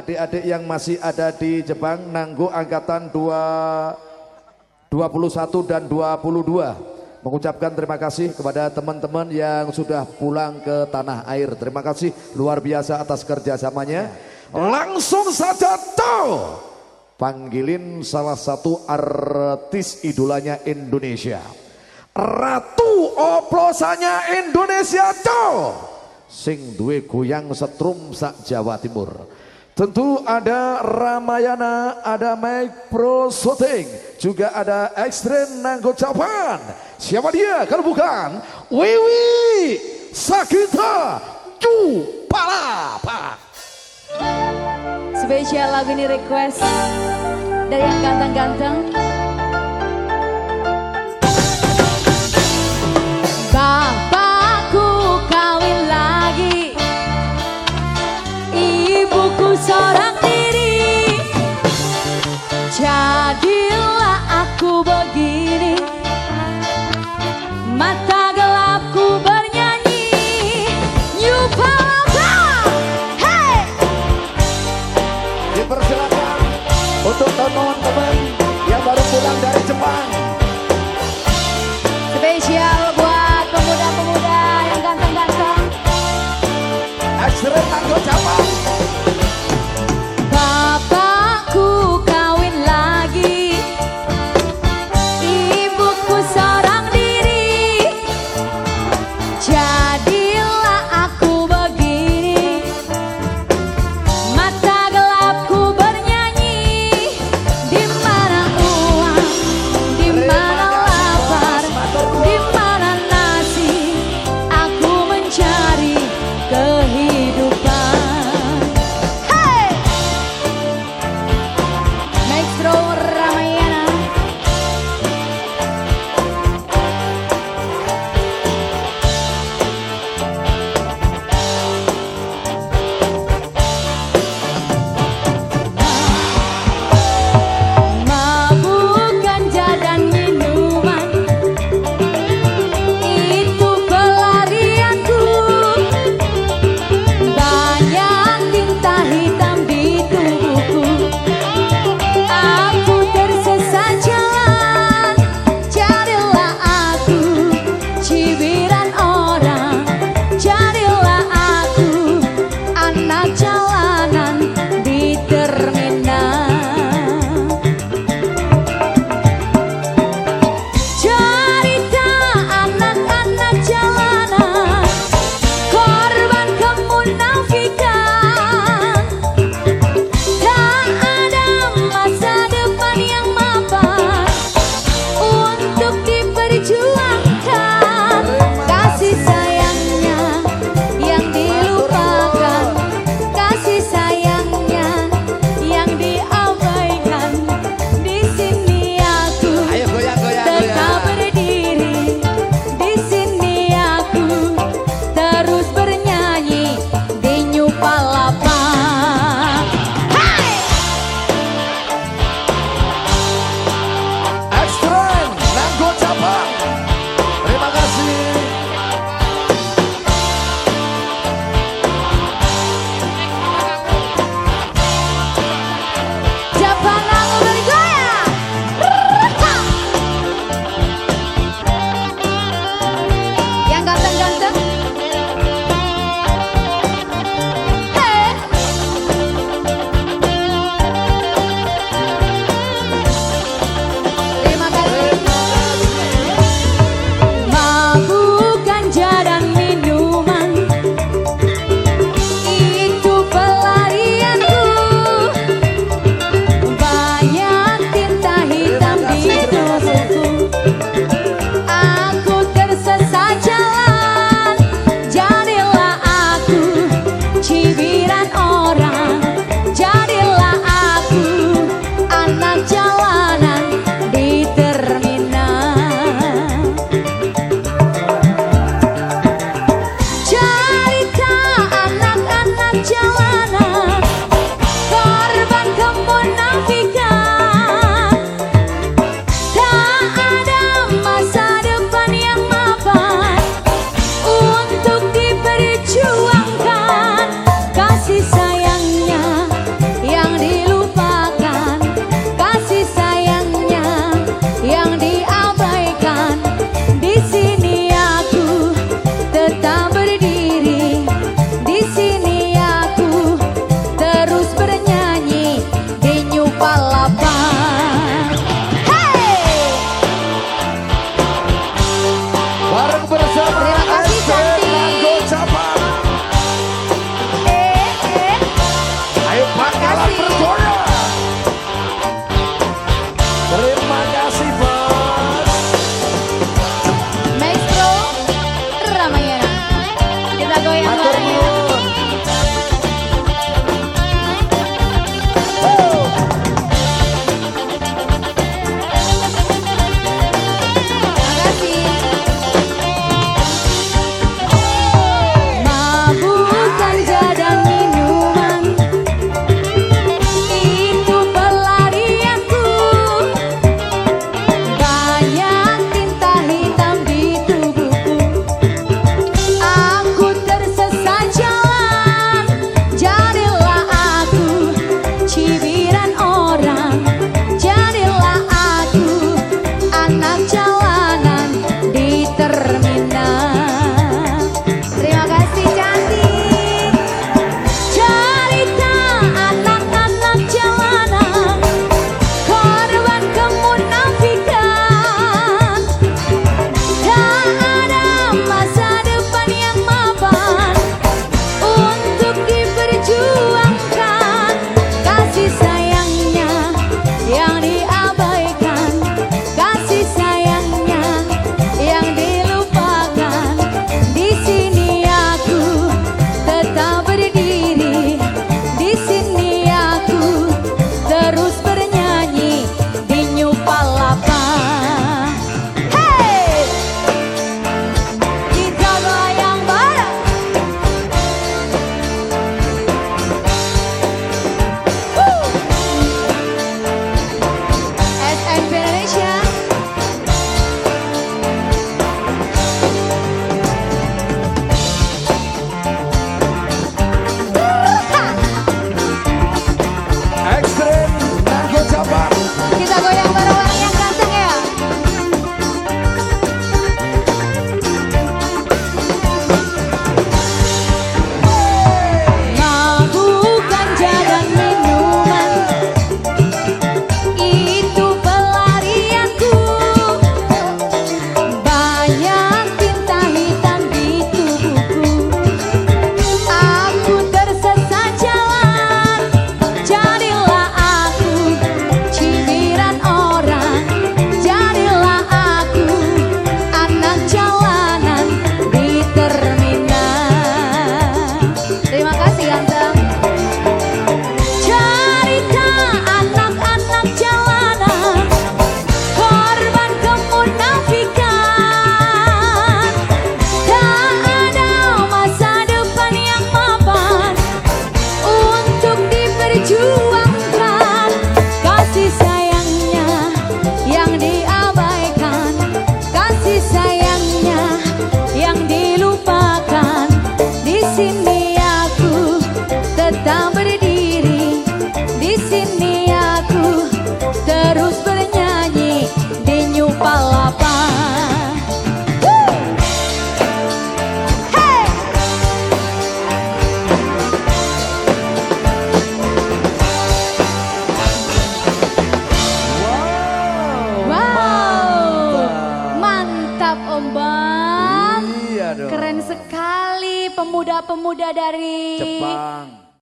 adik-adik yang masih ada di Jepang, Nanggo angkatan 2, 21 dan 22 mengucapkan terima kasih kepada teman-teman yang sudah pulang ke tanah air. Terima kasih luar biasa atas kerjasamanya. Langsung saja tuh panggilin salah satu artis idolanya Indonesia. Ratu oplosannya Indonesia tuh. Sing duwe goyang setrum sak Jawa Timur. Tentu ada Ramayana, ada Mike Pro Shooting, juga ada Extreme Nanggo Japan. Siapa dia kalau bukan Wiwi Sakita Cu Palapa. Spesial lagu ini request dari yang ganteng-ganteng.